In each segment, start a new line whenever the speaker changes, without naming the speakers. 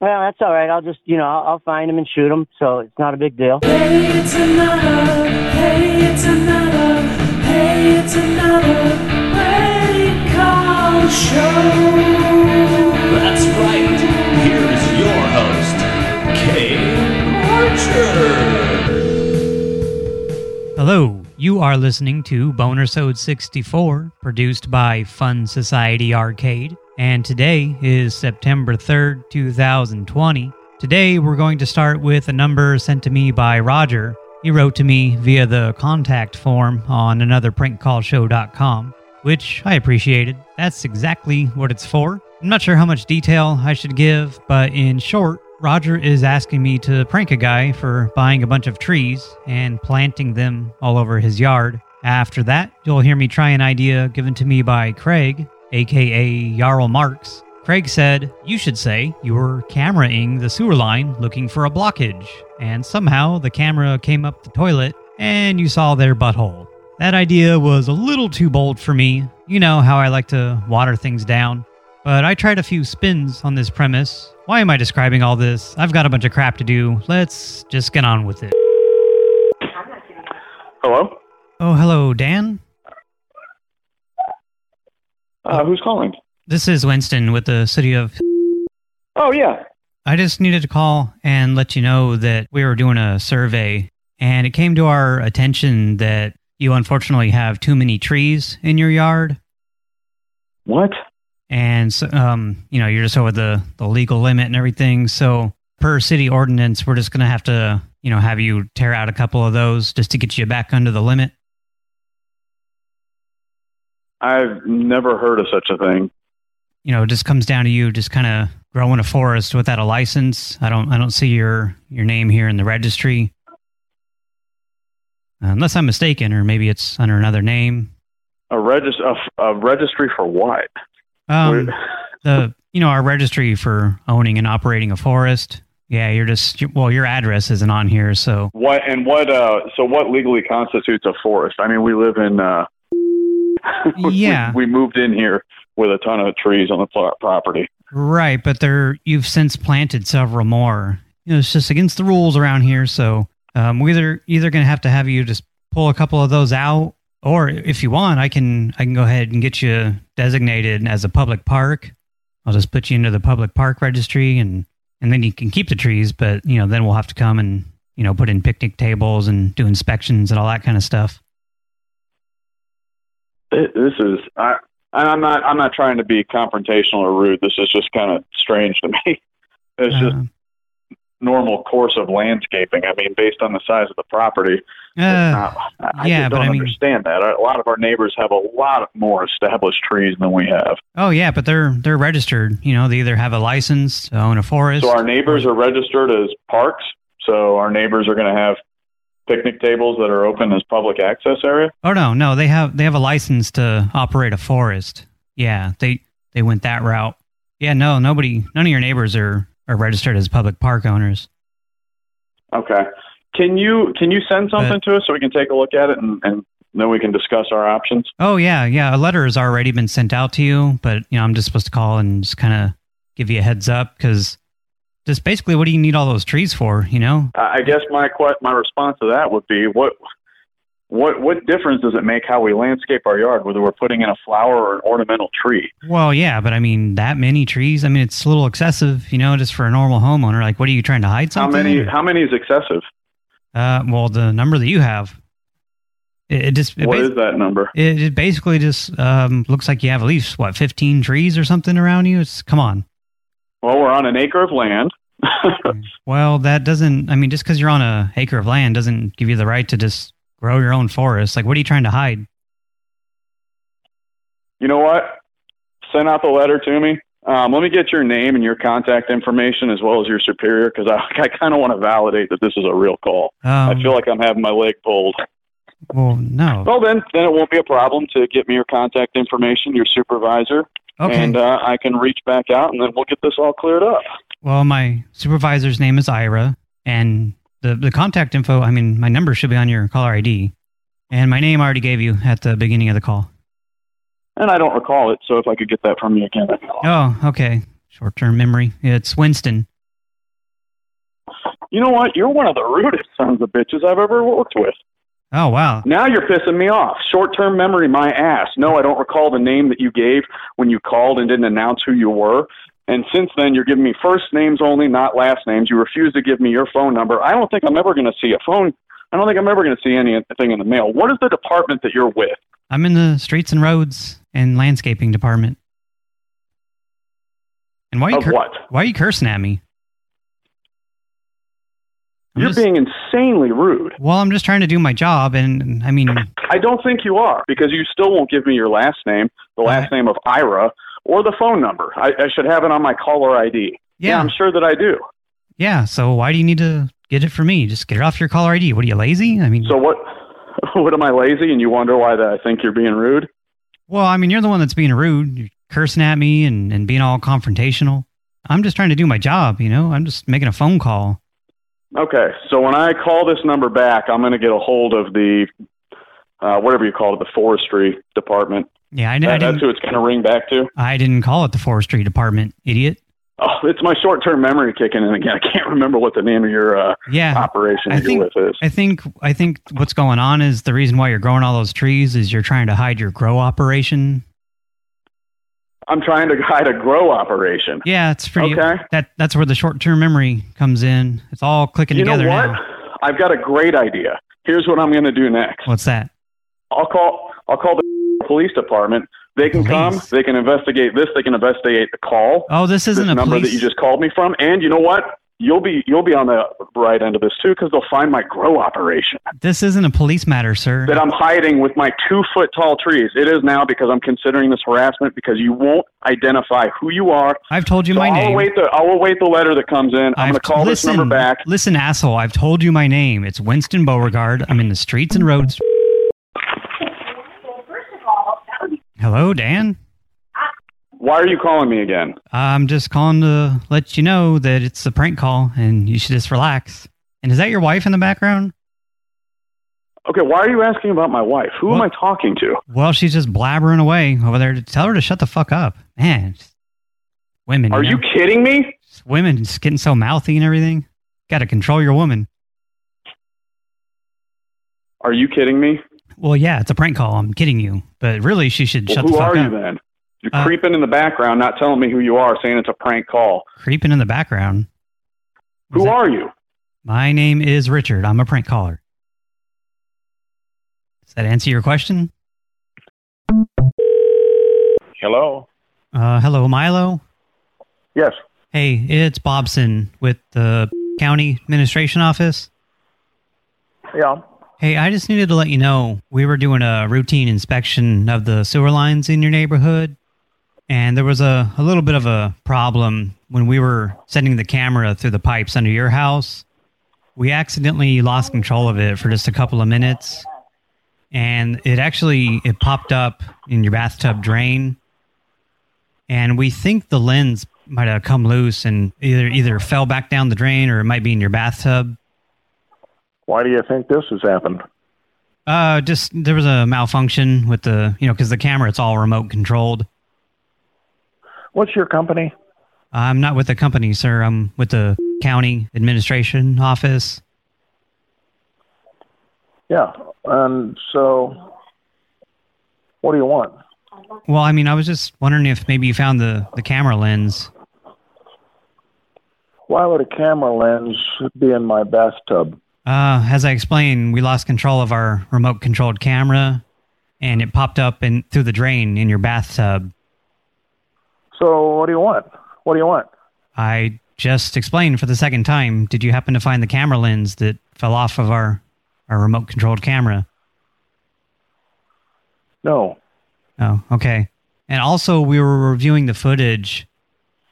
Well, that's all right. I'll just, you know, I'll, I'll find him and shoot him, so it's not a big deal.
Hey, it's another. Hey, it's another. Hey, it's another prank call show.
That's right. Here's your host, Kay Archer.
Hello, you are listening to Bonersode 64, produced by Fun Society Arcade, and today is September 3rd, 2020. Today we're going to start with a number sent to me by Roger. He wrote to me via the contact form on anotherprankcallshow.com, which I appreciated. That's exactly what it's for. I'm not sure how much detail I should give, but in short, Roger is asking me to prank a guy for buying a bunch of trees and planting them all over his yard. After that, you'll hear me try an idea given to me by Craig, aka Jarl Marks. Craig said, You should say you were cameraing the sewer line looking for a blockage, and somehow the camera came up the toilet and you saw their butthole. That idea was a little too bold for me. You know how I like to water things down. But I tried a few spins on this premise. Why am I describing all this? I've got a bunch of crap to do. Let's just get on with it.
Hello?
Oh, hello, Dan.
Uh, who's calling?
This is Winston with the city of.
Oh, yeah.
I just needed to call and let you know that we were doing a survey, and it came to our attention that you unfortunately have too many trees in your yard.
What?
and so, um, you know you're just over the the legal limit and everything. So per city ordinance, we're just gonna have to you know have you tear out a couple of those just to get you back under the limit.
I've never heard of such a thing.
You know, it just comes down to you just kind of growing a forest without a license. I don't I don't see your your name here in the registry. Unless I'm mistaken, or maybe it's under another name.
A, regis- a, a registry for what?
Um, the you know our registry for owning and operating a forest. Yeah, you're just well, your address isn't on here, so
What and what? Uh, so what legally constitutes a forest? I mean, we live in. Uh,
Yeah.
we, moved in here with a ton of trees on the property.
right. But there, you've since planted several more. You know, it's just against the rules around here. So um, we either either gonna have to have you just pull a couple of those out, or if you want, I can I can go ahead and get you designated as a public park. I'll just put you into the public park registry, and and then you can keep the trees. But you know, then we'll have to come and you know put in picnic tables and do inspections and all that kind of stuff.
It, this is. I. I'm not. I'm not trying to be confrontational or rude. This is just kind of strange to me. It's just
Uh,
normal course of landscaping. I mean, based on the size of the property,
uh,
not, I
yeah,
just
but
don't
I mean-
understand that. A lot of our neighbors have a lot more established trees than we have.
Oh yeah, but they're they're registered. You know, they either have a license to own a forest.
So our neighbors are registered as parks. So our neighbors are going to have picnic tables that are open as public access area.
oh no, no, they have they have a license to operate a forest. Yeah, they they went that route. Yeah, no, nobody, none of your neighbors are are registered as public park owners.
Okay. Can you can you send something to us so we can take a look at it and, and then we can discuss our options?
Oh yeah, yeah, a letter has already been sent out to you, but you know, I'm just supposed to call and just kind of give you a heads up because just basically, what do you need all those trees for? You know?
I guess my my response to that would be what what what difference does it make how we landscape our yard whether we're putting in a flower or an ornamental tree?
Well, yeah, but I mean, that many trees. I mean, it's a little excessive, you know, just for a normal homeowner. Like, what are you trying to hide Something?
How many
or-
how many is excessive?
Uh, well, the number that you have, it, it just it,
What is that number?
it, it basically just um, looks like you have at least what fifteen trees or something around you. It's come on.
Well, we're on an acre of land.
Well, that doesn't. I mean, just because you're on a acre of land doesn't give you the right to just grow your own forest. Like, what are you trying to hide?
you know what? Send out the letter to me. Um, let me get your name and your contact information as well as your superior because I, I kind of want to validate that this is a real call.
Um,
I feel like I'm having my leg pulled.
well, no.
Well, then, then it won't be a problem to get me your contact information, your supervisor,
Okay.
and uh, I can reach back out, and then we'll get this all cleared up.
Well, my supervisor's name is Ira, and the the contact info. I mean, my number should be on your caller ID, and my name I already gave you at the beginning of the call.
And I don't recall it, so if I could get that from you again. that'd be awesome.
Oh, okay. Short term memory. It's Winston.
You know what? You're one of the rudest sons of bitches I've ever worked with.
Oh, wow.
Now you're pissing me off. Short term memory, my ass. No, I don't recall the name that you gave when you called and didn't announce who you were. And since then, you're giving me first names only, not last names. You refuse to give me your phone number. I don't think I'm ever going to see a phone. I don't think I'm ever going to see anything in the mail. What is the department that you're with?
I'm in the streets and roads and landscaping department. And why are you
what?
Why are you cursing at me? I'm
You're
just-
being insanely rude.
Well, I'm just trying to do my job, and I mean,
I don't think you are because you still won't give me your last name, the last name of Ira, or the phone number. I, I should have it on my caller ID.
Yeah.
I'm sure that I do.
yeah. So why do you need to get it from me? Just get it off your caller ID. What are you lazy? I mean,
So what? What am I lazy? And you wonder why that I think you're being rude?
well, I mean, you're the one that's being rude. You're cursing at me and and being all confrontational. I'm just trying to do my job. You know, I'm just making a phone call.
Okay, so when I call this number back, I'm going to get a hold of the uh, whatever you call it, the forestry department.
Yeah, I, I
That- that's who it's going to ring back to.
I didn't call it the forestry department, idiot.
Oh, it's my short-term memory kicking in again. I can't remember what the name of your uh,
Yeah.
operation
I think
you're with is.
I think I think what's going on is the reason why you're growing all those trees is you're trying to hide your grow operation.
I'm trying to hide a grow operation.
Yeah, it's pretty.
Okay.
That that's where the short term memory comes in. It's all clicking
You know
together
what?
now.
I've got a great idea. Here's what I'm going to do next.
What's that?
I'll call. I'll call the police department. They can come. They can investigate this. They can investigate the call.
Oh, this isn't
this
a
number
police.
that you just called me from. And you know what? You'll be you'll be on the right end of this too because they'll find my grow operation
This isn't a police matter, sir.
that I'm hiding with my two foot tall trees. It is now because I'm considering this harassment because you won't identify who you are.
I've told you
so
my
I'll
name.
await the I'll await the letter that comes in. I'm
I've
going to call
listen,
this number back.
Listen, asshole. I've told you my name. It's Winston Beauregard. I'm in the streets and roads. Hello, Dan.
Why are you calling me again?
I'm just calling to let you know that it's a prank call and you should just relax. And is that your wife in the background?
Okay, why are you asking about my wife? Who am I talking to?
Well, she's just blabbering away over there. Tell her to shut the fuck up. Man, women.
Are
know?
you kidding me?
Just women just getting so mouthy and everything. Got to control your woman.
Are you kidding me?
Well, yeah, it's a prank call. I'm kidding you. But really, she should
Well,
shut the fuck up.
who are you then? You're
Uh,
creeping in the background, not telling me who you are, saying it's a prank call.
Creeping in the background.
Who
that-
are you?
My name is Richard. I'm a prank caller. Does that answer your question?
Hello.
Uh, hello, Milo.
Yes.
Hey, it's Bobson with the county administration office.
Yeah.
Hey, I just needed to let you know we were doing a routine inspection of the sewer lines in your neighborhood, and there was a, a little bit of a problem when we were sending the camera through the pipes under your house. We accidentally lost control of it for just a couple of minutes, and it actually it popped up in your bathtub drain, and we think the lens might have come loose and either either fell back down the drain or it might be in your bathtub.
Why do you think this has happened?
Uh, just there was a malfunction with the, you know, because the camera it's all remote controlled.
What's your company?
I'm not with the company, sir. I'm with the county administration office.
Yeah. And so, what do you want?
Well, I mean, I was just wondering if maybe you found the the camera lens.
Why would a camera lens be in my bathtub?
Uh, as I explained, we lost control of our remote controlled camera, and it popped up in through the drain in your bathtub.
So, what do you want? What do you want?
I just explained for the second time. Did you happen to find the camera lens that fell off of our our remote controlled camera?
No.
Oh, okay. And also, we were reviewing the footage,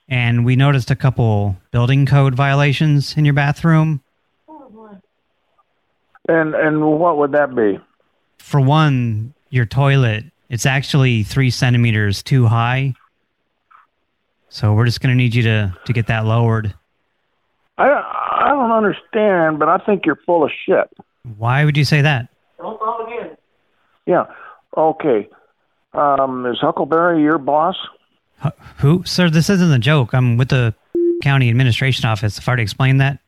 and we noticed a couple building code violations in your bathroom.
And and what would that be?
For one, your toilet, it's actually three centimeters too high. So we're just going to need you to, to get that lowered.
I I don't understand, but I think you're full of shit.
Why would you say that? Don't call again.
Yeah. Okay. Um, is Huckleberry your boss?
H- Who? Sir, this isn't a joke. I'm with the county administration office. If I've already explained that.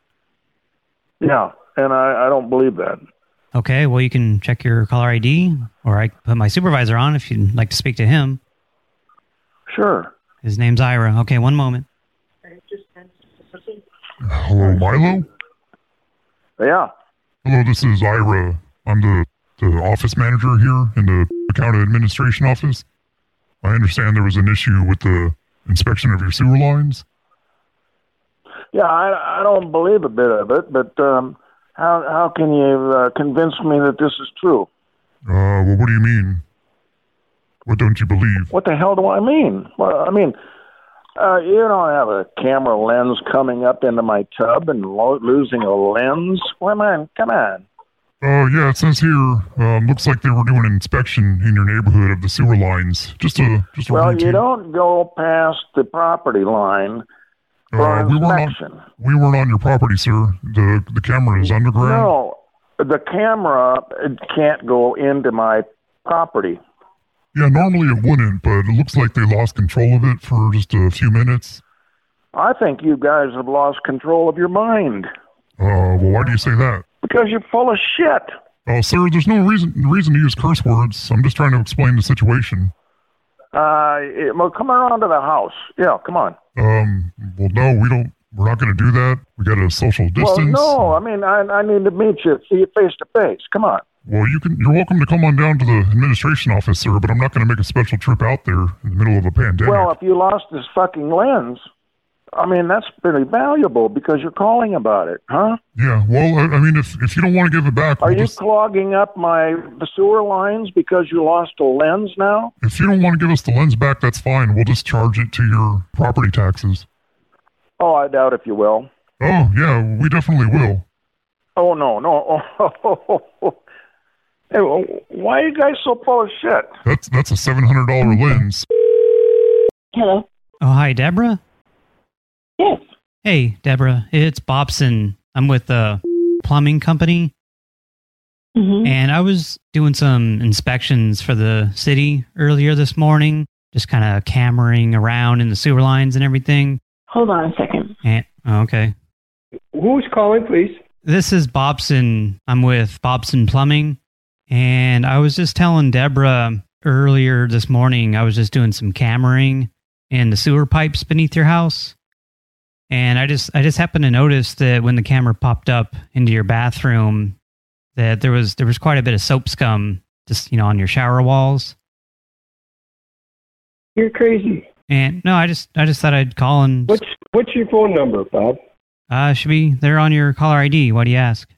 Yeah, and I, I don't believe that.
Okay, well, you can check your caller ID, or I can put my supervisor on if you'd like to speak to him.
Sure.
His name's Ira. Okay, one moment.
Hello, Milo?
Yeah.
Hello, this is Ira. I'm the, the office manager here in the account administration office. I understand there was an issue with the inspection of your sewer lines.
Yeah, I, I don't believe a bit of it, but um, how how can you uh, convince me that this is true?
Uh, well, what do you mean? What don't you believe?
What the hell do I mean? Well, I mean, uh, you don't have a camera lens coming up into my tub and lo- losing a lens. Come on, come on.
Oh, yeah, it says here, um, looks like they were doing an inspection in your neighborhood of the sewer lines. Just a, just a
Well,
routine.
you don't go past the property line for
Uh, we weren't on, we weren't on your property, sir. The, the camera is underground.
No, the camera can't go into my property.
Yeah, normally it wouldn't, but it looks like they lost control of it for just a few minutes.
I think you guys have lost control of your mind
Uh, well, why do you say that?
because you're full of shit.
Oh, sir, there's no reason reason to use curse words. I'm just trying to explain the situation.
Uh, it- well, come around to the house. Yeah, come on.
Um, well, no, we don't. We're not going to do that. We got a social distance.
Well, no, I mean, I, I need to meet you, see you face to face. Come on.
Well, you can. You're welcome to come on down to the administration office, sir. But I'm not going to make a special trip out there in the middle of a pandemic.
Well, if you lost this fucking lens, I mean, that's pretty valuable because you're calling about it, huh?
yeah. Well, I, I mean, if if you don't want to give it back,
Are
we'll
you
just,
clogging up my sewer lines because you lost a lens now?
if you don't want to give us the lens back, that's fine. We'll just charge it to your property taxes.
Oh, I doubt if you will.
Oh, yeah, we definitely will.
Oh no, no. Hey, why are you guys so full of shit?
That's that's a seven hundred dollar lens.
Hello.
Oh, hi, Deborah.
Yes.
Hey, Deborah. It's Bobson. I'm with the plumbing company,
hmm
and I was doing some inspections for the city earlier this morning, just kind of cameraing around in the sewer lines and everything.
Hold on a second.
And, oh, okay.
Who's calling, please?
This is Bobson. I'm with Bobson Plumbing. And I was just telling Deborah earlier this morning, I was just doing some cameraing in the sewer pipes beneath your house. And I just I just happened to notice that when the camera popped up into your bathroom that there was there was quite a bit of soap scum just, you know, on your shower walls.
You're crazy.
And no, I just I just thought I'd call and
What's what's your phone number, Bob?
uh should be there on your caller ID. Why do you ask?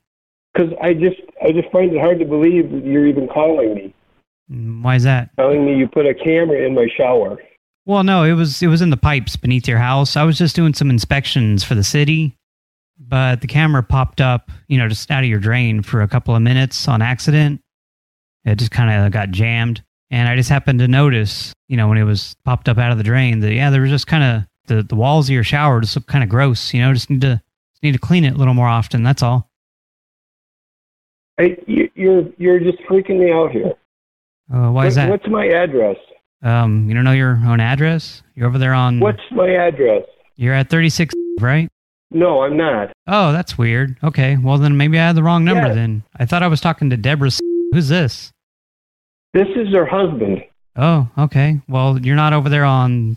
Because I just I just find it hard to believe that you're even calling me,
Why is that?
telling me you put a camera in my shower.
Well, no, it was it was in the pipes beneath your house. I was just doing some inspections for the city, but the camera popped up, you know, just out of your drain for a couple of minutes on accident. It just kind of got jammed, and I just happened to notice, you know, when it was popped up out of the drain, that yeah, there was just kind of the the walls of your shower just look kind of gross. You know, just need to just need to clean it a little more often. That's all.
I, you, you're you're just freaking me out here.
Uh, why is
What-
that?
What's my address?
Um, you don't know your own address? You're over there on.
What's my address?
You're at 36, right?
No, I'm not.
Oh, that's weird. Okay, well then maybe I had the wrong number
Yeah.
then. I thought I was talking to Deborah. Who's this?
This is her husband.
Oh, okay. Well, you're not over there on.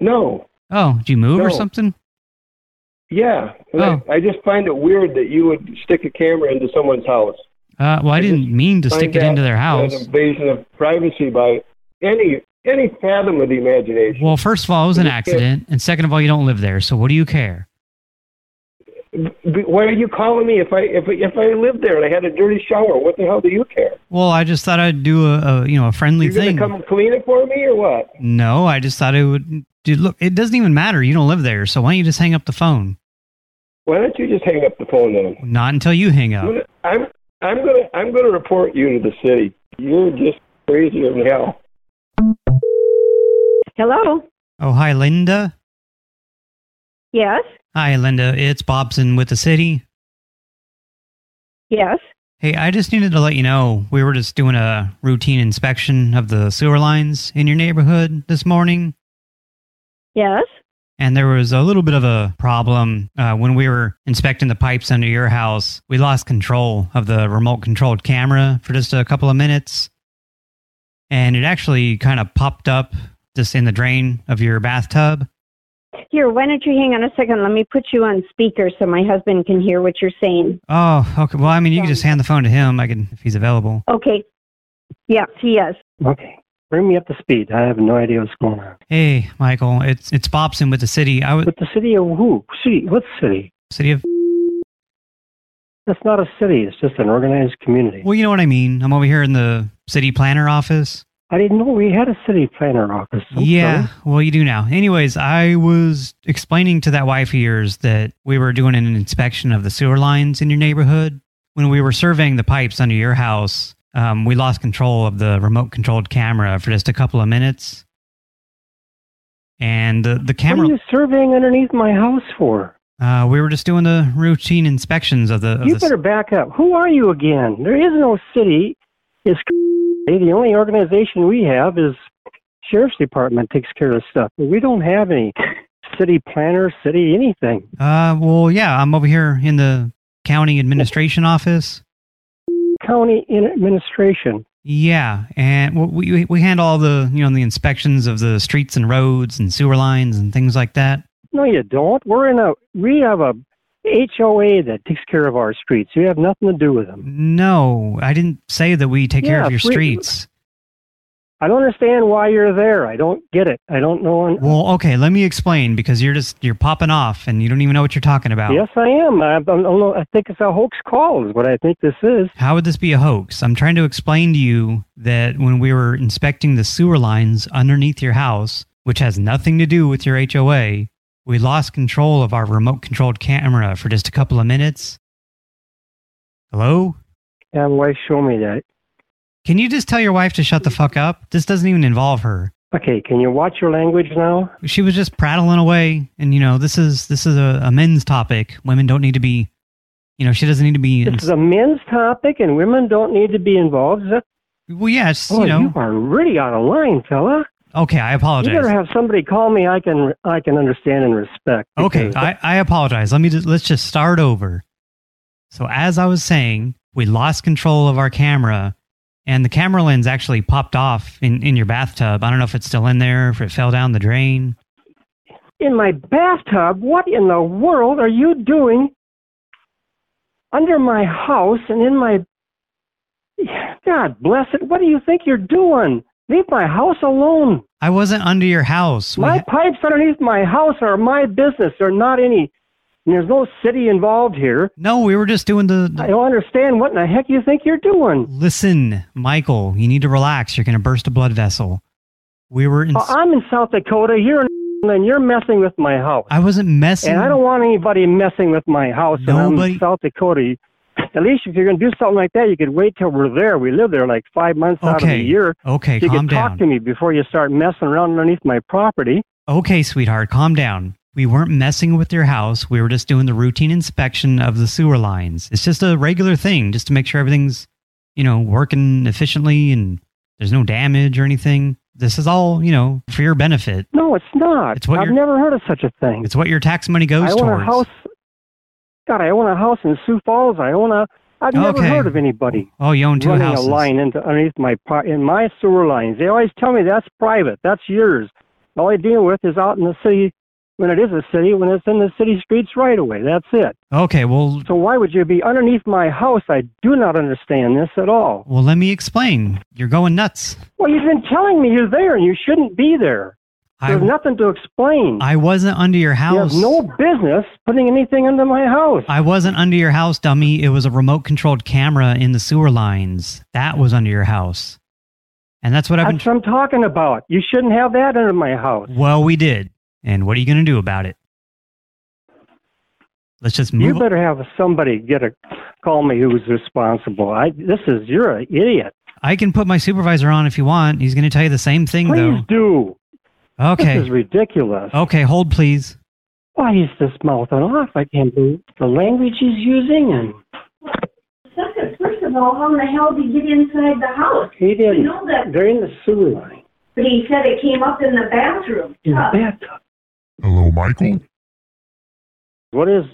No.
Oh, did you move or something?
Yeah.
Oh.
I, I just find it weird that you would stick a camera into someone's house.
Uh, well, I,
I
didn't mean to stick it into their
An
house.
invasion of privacy by any any fathom of the imagination.
Well, first of all, it was an
You just can't-
accident, and second of all, you don't live there, so what do you care?
Why are you calling me if I if if I lived there and I had a dirty shower? What the hell do you care?
Well, I just thought I'd do a, a you know a friendly
You're
thing.
come clean it for me or what?
No, I just thought it would. Dude, look, it doesn't even matter. You don't live there, so why don't you just hang up the phone?
Why don't you just hang up the phone then?
Not until you hang up.
I'm, I'm gonna I'm gonna report you to the city. You're just crazy as hell.
Hello.
Oh, hi, Linda.
Yes.
Hi, Linda. It's Bobson with the city.
Yes.
Hey, I just needed to let you know we were just doing a routine inspection of the sewer lines in your neighborhood this morning.
Yes.
And there was a little bit of a problem uh, when we were inspecting the pipes under your house. We lost control of the remote controlled camera for just a couple of minutes. And it actually kind of popped up just in the drain of your bathtub.
Here, why don't you hang on a second? Let me put you on speaker so my husband can hear what you're saying.
Oh, okay. Well, I mean, you can just hand the phone to him. I can if he's available.
Okay. Yes, he is.
Okay. Bring me up to speed. I have no idea what's going on.
Hey, Michael, it's it's Bobson with the city. I was
With the city of who? City? What city?
city of.
That's not a city. It's just an organized community.
Well, you know what I mean. I'm over here in the city planner office.
I didn't know we had a city planner office. I'm
yeah,
sorry.
well, you do now. Anyways, I was explaining to that wife of yours that we were doing an inspection of the sewer lines in your neighborhood. When we were surveying the pipes under your house, um, we lost control of the remote controlled camera for just a couple of minutes. And the, the
What
camera,
are you surveying underneath my house for?
uh, we were just doing the routine inspections of the. Of
You
the
better back up. Who are you again? There is no city. It's the only organization we have is sheriff's department takes care of stuff. We don't have any city planner, city anything.
Uh, well, yeah, I'm over here in the county administration office.
County administration.
Yeah, and we we- handle all the you know the inspections of the streets and roads and sewer lines and things like that.
No, you don't. We're in a we have a HOA that takes care of our streets. You have nothing to do with them.
No, I didn't say that we take care of your
free-
streets.
I don't understand why you're there. I don't get it. I don't know.
Well, okay, let me explain because you're just you're popping off and you don't even know what you're talking about.
Yes, I am. I, I, don't know. I think it's a hoax call. Is what I think this is.
How would this be a hoax? I'm trying to explain to you that when we were inspecting the sewer lines underneath your house, which has nothing to do with your HOA, we lost control of our remote controlled camera for just a couple of minutes. Hello?
And why show me that?
Can you just tell your wife to shut the fuck up? This doesn't even involve her.
Okay, can you watch your language now?
She was just prattling away, and you know this is this is a, a men's topic. Women don't need to be, you know, she doesn't need to be.
This is a men's topic, and women don't need to be involved. Is that?
well, yes,
Oh,
you know.
you are really out of line, fella.
okay, I apologize.
You better have somebody call me. I can I can understand and respect.
Okay, I, I apologize. Let me just, let's just start over. So as I was saying, we lost control of our camera, and the camera lens actually popped off in, in your bathtub. I don't know if it's still in there, if it fell down the drain.
in my bathtub. What in the world are you doing under my house and in my? God bless it. What do you think you're doing? Leave my house alone.
I wasn't under your house.
My pipes underneath my house are my business. They're not any. There's no city involved here.
no, we were just doing the.
I don't understand what in the heck you think you're doing.
Listen, Michael, you need to relax. You're going to burst a blood vessel. We were in.
Uh, I'm in South Dakota. You're in, and you're messing with my house.
I wasn't messing.
And I don't want anybody messing with my house. And
Nobody-
in South Dakota. At least if you're going to do something like that, you could wait till we're there. We live there like five months out of the year.
Okay,
you
calm
could talk
down.
to me before you start messing around underneath my property.
Okay, sweetheart, calm down. We weren't messing with your house. We were just doing the routine inspection of the sewer lines. It's just a regular thing, just to make sure everything's, you know, working efficiently and there's no damage or anything. This is all, you know, for your benefit.
No, it's not.
It's what
I've never heard of such a thing.
It's what your tax money goes
I own
towards.
a house. God, I own a house in Sioux Falls. I own a. I've never
Okay.
heard of anybody
Oh, you own two
running
houses.
a line into underneath my in my sewer lines. They always tell me that's private. That's yours. All I deal with is out in the city when it is a city. When it's in the city streets right away. That's it.
Okay, well,
So why would you be underneath my house? I do not understand this at all.
well, let me explain. You're going nuts.
Well, you've been telling me you're there and you shouldn't be there. There's
I,
nothing to explain.
I wasn't under your
you
house.
have no business putting anything under my house.
I wasn't under your house, dummy. It was a remote controlled camera in the sewer lines. That was under your house. And that's what I've been.
That's what I'm talking about. You shouldn't have that under my house.
Well, we did. And what are you going to do about it? Let's just
You
move.
better have somebody get a call me who's responsible. I this is you're an idiot.
I can put my supervisor on if you want. He's going to tell you the same thing,
Please do.
Okay.
This is ridiculous.
Okay, hold please.
Why he's just mouthing off? I can't believe the language he's using and
Second, first of all, how in the hell did he get inside the house?
he didn't.
know that.
They're in the sewer line
But he said it came up in the bathroom.
in the bathtub.
Hello, Michael.
What is?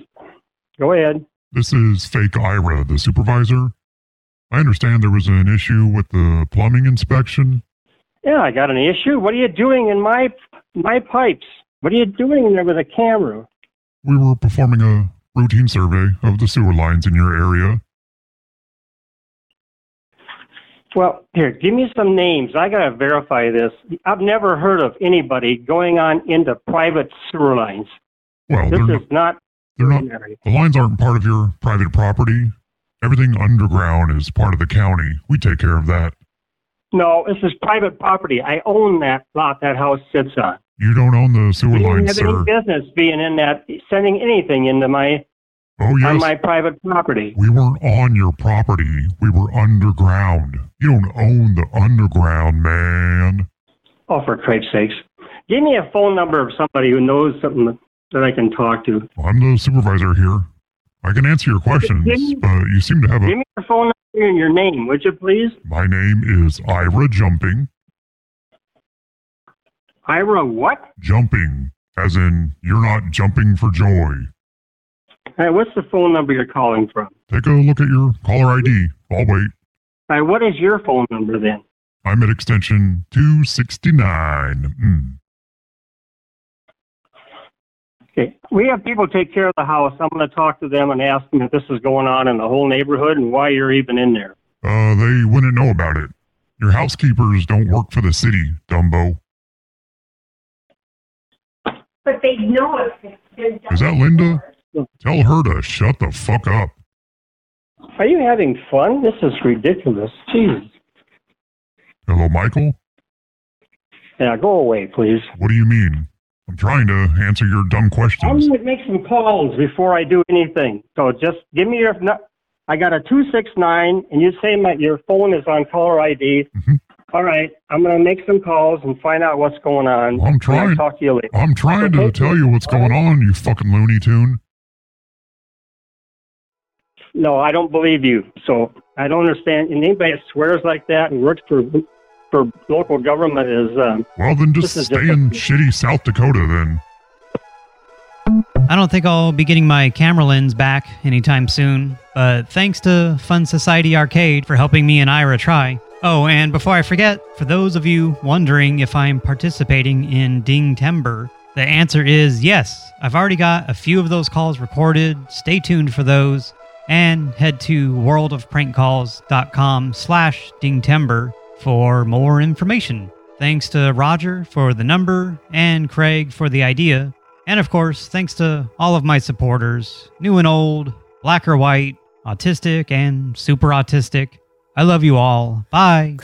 Go ahead.
This is Fake Ira, the supervisor. I understand there was an issue with the plumbing inspection.
Yeah, I got an issue. What are you doing in my my pipes? What are you doing in there with a camera?
We were performing a routine survey of the sewer lines in your area.
Well, here, give me some names. I gotta verify this. I've never heard of anybody going on into private sewer lines.
Well,
This
they're
is
not, they're not,
ordinary.
the lines aren't part of your private property. Everything underground is part of the county. We take care of that.
No, this is private property. I own that lot that house sits on.
You don't own the sewer
You don't
lines,
have
sir.
any business being in that, sending anything into my
Oh,
on
yes.
my private property.
We weren't on your property. We were underground. You don't own the underground, man.
Oh, for Christ's sakes! Give me a phone number of somebody who knows something that I can talk to.
I'm the supervisor here. I can answer your questions, but you seem to have a...
Give me your phone number and your name, would you please?
My name is Ira Jumping.
Ira, what?
Jumping, as in you're not jumping for joy.
Hey, what's the phone number you're calling from?
Take a look at your caller ID. I'll wait.
Hey, what is your phone number then?
I'm at extension 269. Mm.
Okay, we have people take care of the house. I'm going to talk to them and ask them if this is going on in the whole neighborhood and why you're even in there.
Uh, they wouldn't know about it. Your housekeepers don't work for the city, Dumbo.
But they know if it's
Is that Linda? Tell her to shut the fuck up.
Are you having fun? This is ridiculous. Jesus.
Hello, Michael?
Yeah, go away, please.
What do you mean? I'm trying to answer your dumb questions.
I'm going to make some calls before I do anything. So just give me your. I got a 269, and you say my, your phone is on caller ID.
Mhm.
All right, I'm going to make some calls and find out what's going on.
I'm trying.
I'll talk to you later.
I'm trying to tell you what's going on, you fucking Looney Tune.
No, I don't believe you. So I don't understand. And anybody that swears like that and works for for local government is. Um,
Well, then just
This is
stay in
different.
shitty South Dakota then.
I don't think I'll be getting my camera lens back anytime soon, but thanks to Fun Society Arcade for helping me and Ira try. Oh, and before I forget, for those of you wondering if I'm participating in Dingtember, the answer is yes. I've already got a few of those calls recorded. Stay tuned for those. And head to worldofprankcalls.com slash dingtember for more information. Thanks to Roger for the number and Craig for the idea. And of course, thanks to all of my supporters, new and old, black or white, autistic and super autistic. I love you all. Bye.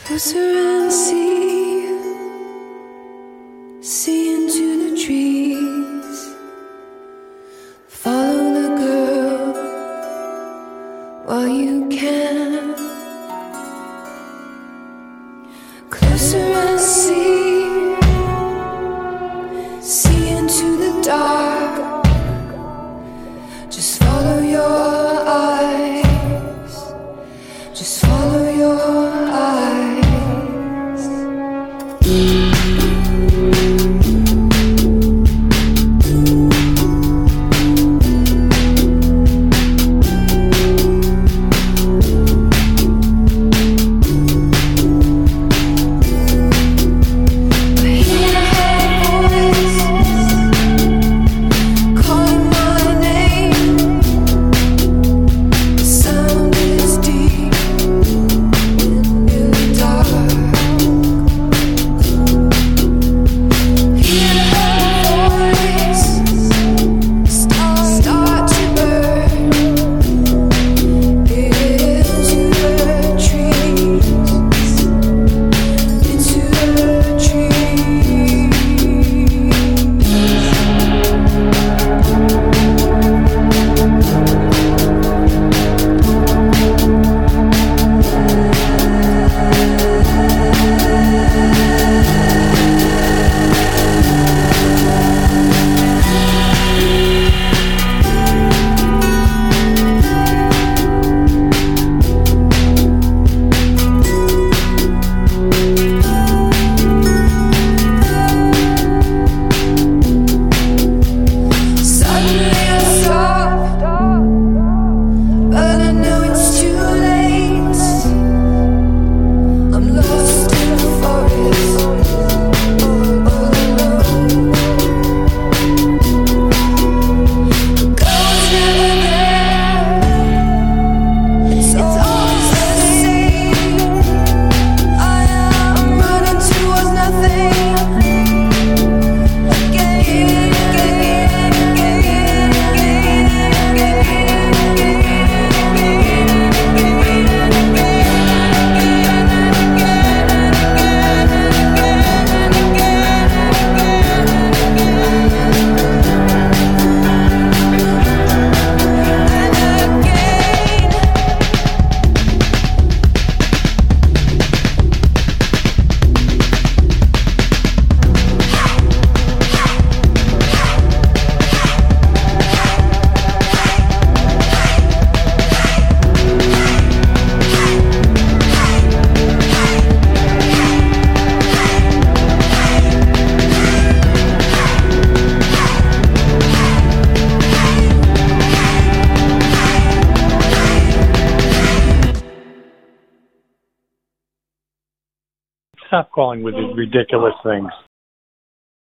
Calling with these ridiculous things.